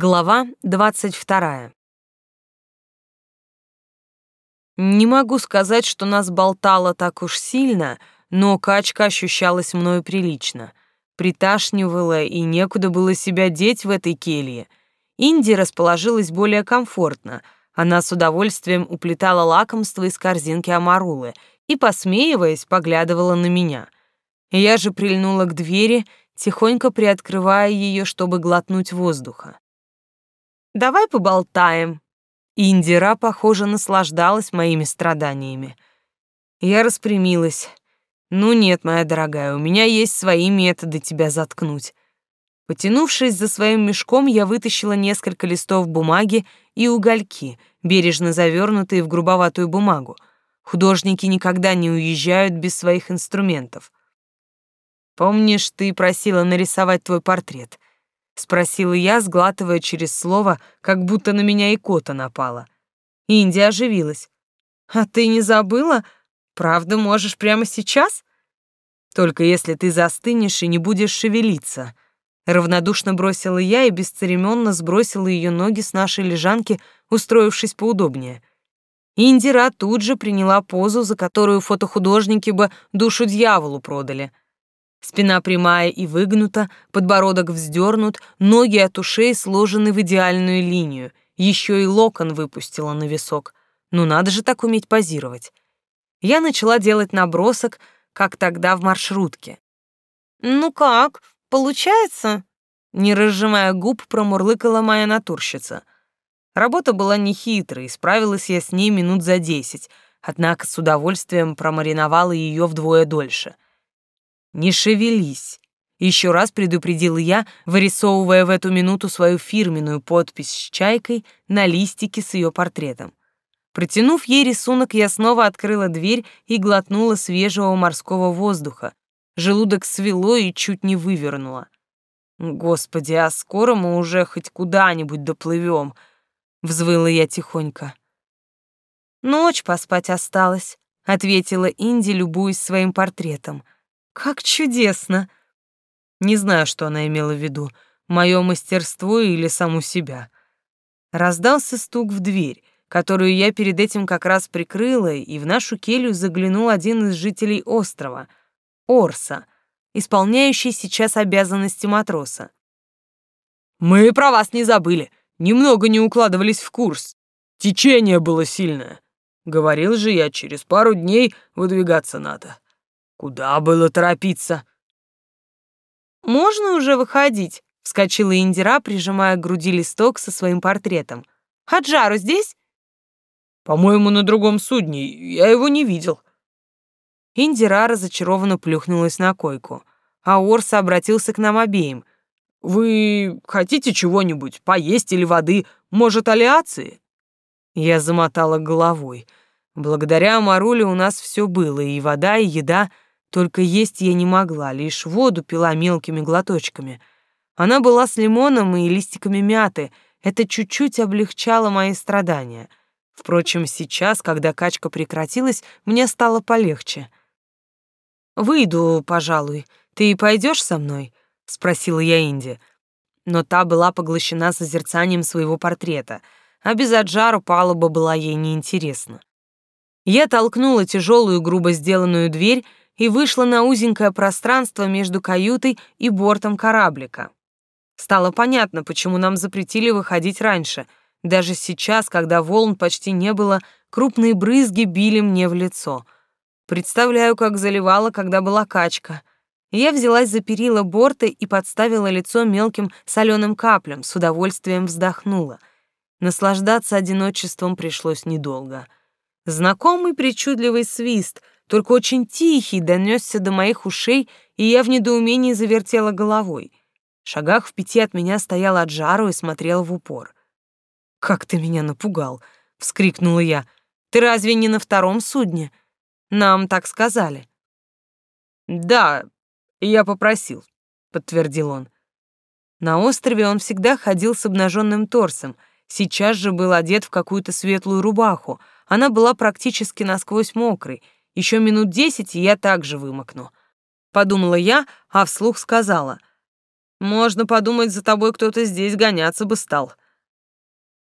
Глава двадцать вторая. Не могу сказать, что нас болтало так уж сильно, но качка ощущалась мною прилично. Приташнивала, и некуда было себя деть в этой келье. Инди расположилась более комфортно. Она с удовольствием уплетала лакомство из корзинки Амарулы и, посмеиваясь, поглядывала на меня. Я же прильнула к двери, тихонько приоткрывая ее, чтобы глотнуть воздуха. «Давай поболтаем». Индира, похоже, наслаждалась моими страданиями. Я распрямилась. «Ну нет, моя дорогая, у меня есть свои методы тебя заткнуть». Потянувшись за своим мешком, я вытащила несколько листов бумаги и угольки, бережно завернутые в грубоватую бумагу. Художники никогда не уезжают без своих инструментов. Помнишь, ты просила нарисовать твой портрет? Спросила я, сглатывая через слово, как будто на меня икота напала. Инди оживилась. А ты не забыла? Правда, можешь прямо сейчас? Только если ты застынешь и не будешь шевелиться. Равнодушно бросила я и бесцеремонно сбросила ее ноги с нашей лежанки, устроившись поудобнее. Индира тут же приняла позу, за которую фотохудожники бы душу дьяволу продали — Спина прямая и выгнута, подбородок вздернут, ноги от ушей сложены в идеальную линию, еще и локон выпустила на висок. Ну надо же так уметь позировать. Я начала делать набросок, как тогда в маршрутке. «Ну как, получается?» Не разжимая губ, промурлыкала моя натурщица. Работа была нехитрой, справилась я с ней минут за десять, однако с удовольствием промариновала ее вдвое дольше — «Не шевелись!» Еще раз предупредил я, вырисовывая в эту минуту свою фирменную подпись с чайкой на листике с ее портретом. Протянув ей рисунок, я снова открыла дверь и глотнула свежего морского воздуха. Желудок свело и чуть не вывернуло. «Господи, а скоро мы уже хоть куда-нибудь доплывем», — взвыла я тихонько. «Ночь поспать осталась», — ответила Инди, любуясь своим портретом — как чудесно! Не знаю, что она имела в виду, мое мастерство или саму себя. Раздался стук в дверь, которую я перед этим как раз прикрыла, и в нашу келью заглянул один из жителей острова, Орса, исполняющий сейчас обязанности матроса. «Мы про вас не забыли, немного не укладывались в курс. Течение было сильное. Говорил же я, через пару дней выдвигаться надо. Куда было торопиться? Можно уже выходить, вскочила Индира, прижимая к груди листок со своим портретом. Хаджару здесь? По-моему, на другом судне. Я его не видел. Индира разочарованно плюхнулась на койку, а Орс обратился к нам обеим. «Вы хотите чего-нибудь, поесть или воды, может, алиации?» Я замотала головой. Благодаря Маруле у нас все было, и вода, и еда — только есть я не могла, лишь воду пила мелкими глоточками. Она была с лимоном и листиками мяты. Это чуть-чуть облегчало мои страдания. Впрочем, сейчас, когда качка прекратилась, мне стало полегче. «Выйду, пожалуй. Ты пойдешь со мной?» — спросила я Инди. Но та была поглощена созерцанием своего портрета, а без Аджару палуба была ей неинтересна. Я толкнула тяжелую, грубо сделанную дверь и вышла на узенькое пространство между каютой и бортом кораблика. Стало понятно, почему нам запретили выходить раньше. Даже сейчас, когда волн почти не было, крупные брызги били мне в лицо. Представляю, как заливала, когда была качка. Я взялась за перила борта и подставила лицо мелким соленым каплям, с удовольствием вздохнула. Наслаждаться одиночеством пришлось недолго. Знакомый причудливый свист — только очень тихий донесся до моих ушей, и я в недоумении завертела головой. В шагах в пяти от меня стоял Аджару и смотрел в упор. «Как ты меня напугал!» — вскрикнула я. «Ты разве не на втором судне? Нам так сказали». «Да, я попросил», — подтвердил он. На острове он всегда ходил с обнаженным торсом, сейчас же был одет в какую-то светлую рубаху. Она была практически насквозь мокрой — еще минут десять, и я также вымокну. Подумала я, а вслух сказала. Можно подумать, за тобой кто-то здесь гоняться бы стал.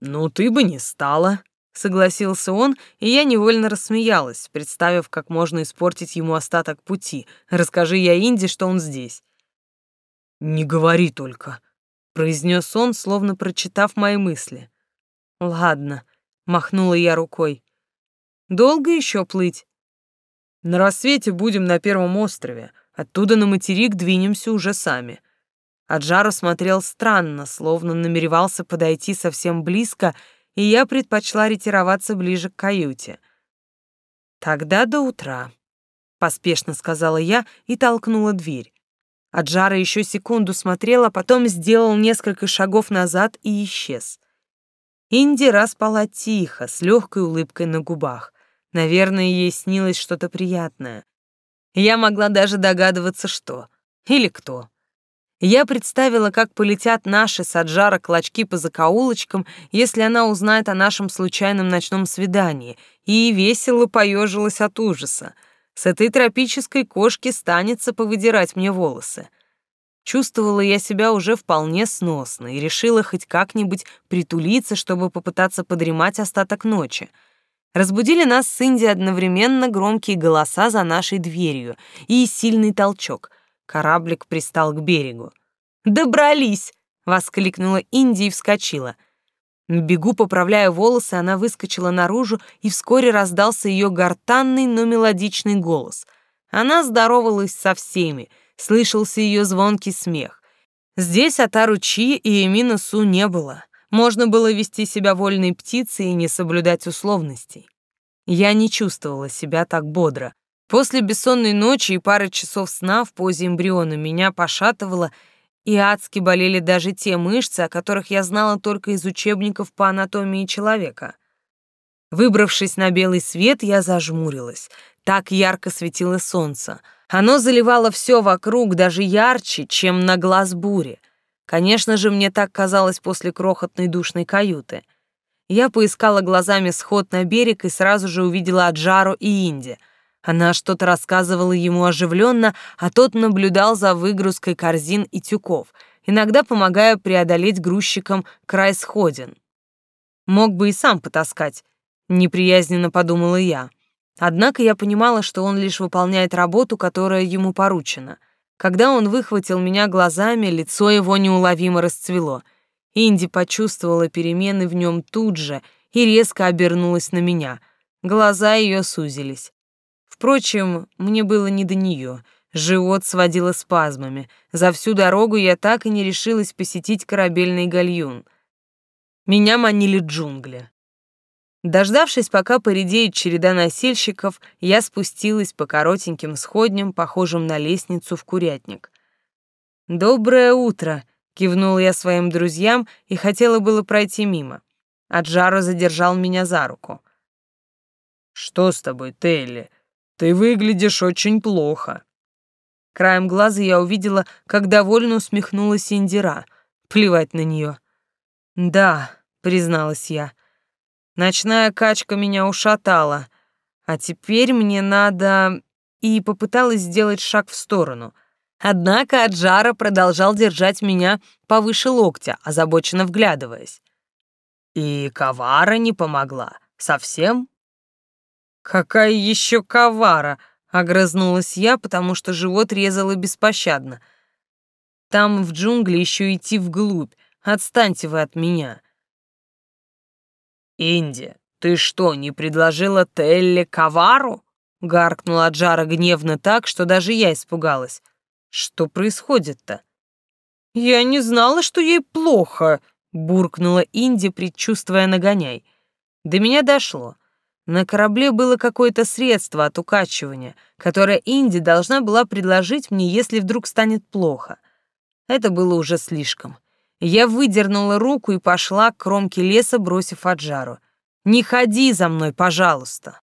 Ну, ты бы не стала, согласился он, и я невольно рассмеялась, представив, как можно испортить ему остаток пути. Расскажи я Инди, что он здесь. Не говори только, произнес он, словно прочитав мои мысли. Ладно, махнула я рукой. Долго еще плыть? На рассвете будем на первом острове, оттуда на материк двинемся уже сами. Аджара смотрел странно, словно намеревался подойти совсем близко, и я предпочла ретироваться ближе к каюте. «Тогда до утра», — поспешно сказала я и толкнула дверь. Аджара еще секунду смотрел, а потом сделал несколько шагов назад и исчез. Индира спала тихо, с легкой улыбкой на губах. Наверное, ей снилось что-то приятное. Я могла даже догадываться, что. Или кто. Я представила, как полетят наши с Аджара клочки по закоулочкам, если она узнает о нашем случайном ночном свидании, и весело поежилась от ужаса. С этой тропической кошки станется повыдирать мне волосы. Чувствовала я себя уже вполне сносно и решила хоть как-нибудь притулиться, чтобы попытаться подремать остаток ночи. Разбудили нас с Инди одновременно громкие голоса за нашей дверью и сильный толчок — Кораблик пристал к берегу. «Добрались!» — воскликнула Инди и вскочила. Бегу, поправляя волосы, она выскочила наружу, и вскоре раздался ее гортанный, но мелодичный голос. Она здоровалась со всеми, слышался ее звонкий смех. Здесь Атару Чи и Эмина Су не было. Можно было вести себя вольной птицей и не соблюдать условностей. Я не чувствовала себя так бодро. После бессонной ночи и пары часов сна в позе эмбриона меня пошатывало, и адски болели даже те мышцы, о которых я знала только из учебников по анатомии человека. Выбравшись на белый свет, я зажмурилась. Так ярко светило солнце. Оно заливало все вокруг даже ярче, чем на глаз бури. Конечно же, мне так казалось после крохотной душной каюты. Я поискала глазами сход на берег и сразу же увидела Аджару и Инди — она что-то рассказывала ему оживленно, а тот наблюдал за выгрузкой корзин и тюков, иногда помогая преодолеть грузчикам край сходин. Мог бы и сам потаскать, неприязненно подумала я. Однако я понимала, что он лишь выполняет работу, которая ему поручена. Когда он выхватил меня глазами, лицо его неуловимо расцвело. Инди почувствовала перемены в нем тут же и резко обернулась на меня. Глаза ее сузились. Впрочем, мне было не до нее. Живот сводило спазмами. За всю дорогу я так и не решилась посетить корабельный гальюн. Меня манили джунгли. Дождавшись, пока поредеет череда носильщиков, я спустилась по коротеньким сходням, похожим на лестницу в курятник. «Доброе утро!» — кивнул я своим друзьям и хотела было пройти мимо. Аджаро задержал меня за руку. «Что с тобой, Телли?» Ты выглядишь очень плохо. Краем глаза я увидела, как довольно усмехнулась Индира. Плевать на нее. Да, призналась я. Ночная качка меня ушатала. А теперь мне надо... И попыталась сделать шаг в сторону. Однако Аджара продолжал держать меня повыше локтя, озабоченно вглядываясь. И ковара не помогла. Совсем? «Какая еще ковара!» — огрызнулась я, потому что живот резало беспощадно. «Там в джунгли еще идти вглубь. Отстаньте вы от меня!» «Инди, ты что, не предложила Телле ковару?» — гаркнула Джара гневно так, что даже я испугалась. «Что происходит-то?» «Я не знала, что ей плохо», — буркнула Инди, предчувствуя нагоняй. До меня дошло. На корабле было какое-то средство от укачивания, которое Инди должна была предложить мне, если вдруг станет плохо. Это было уже слишком. Я выдернула руку и пошла к кромке леса, бросив Аджару. «Не ходи за мной, пожалуйста!»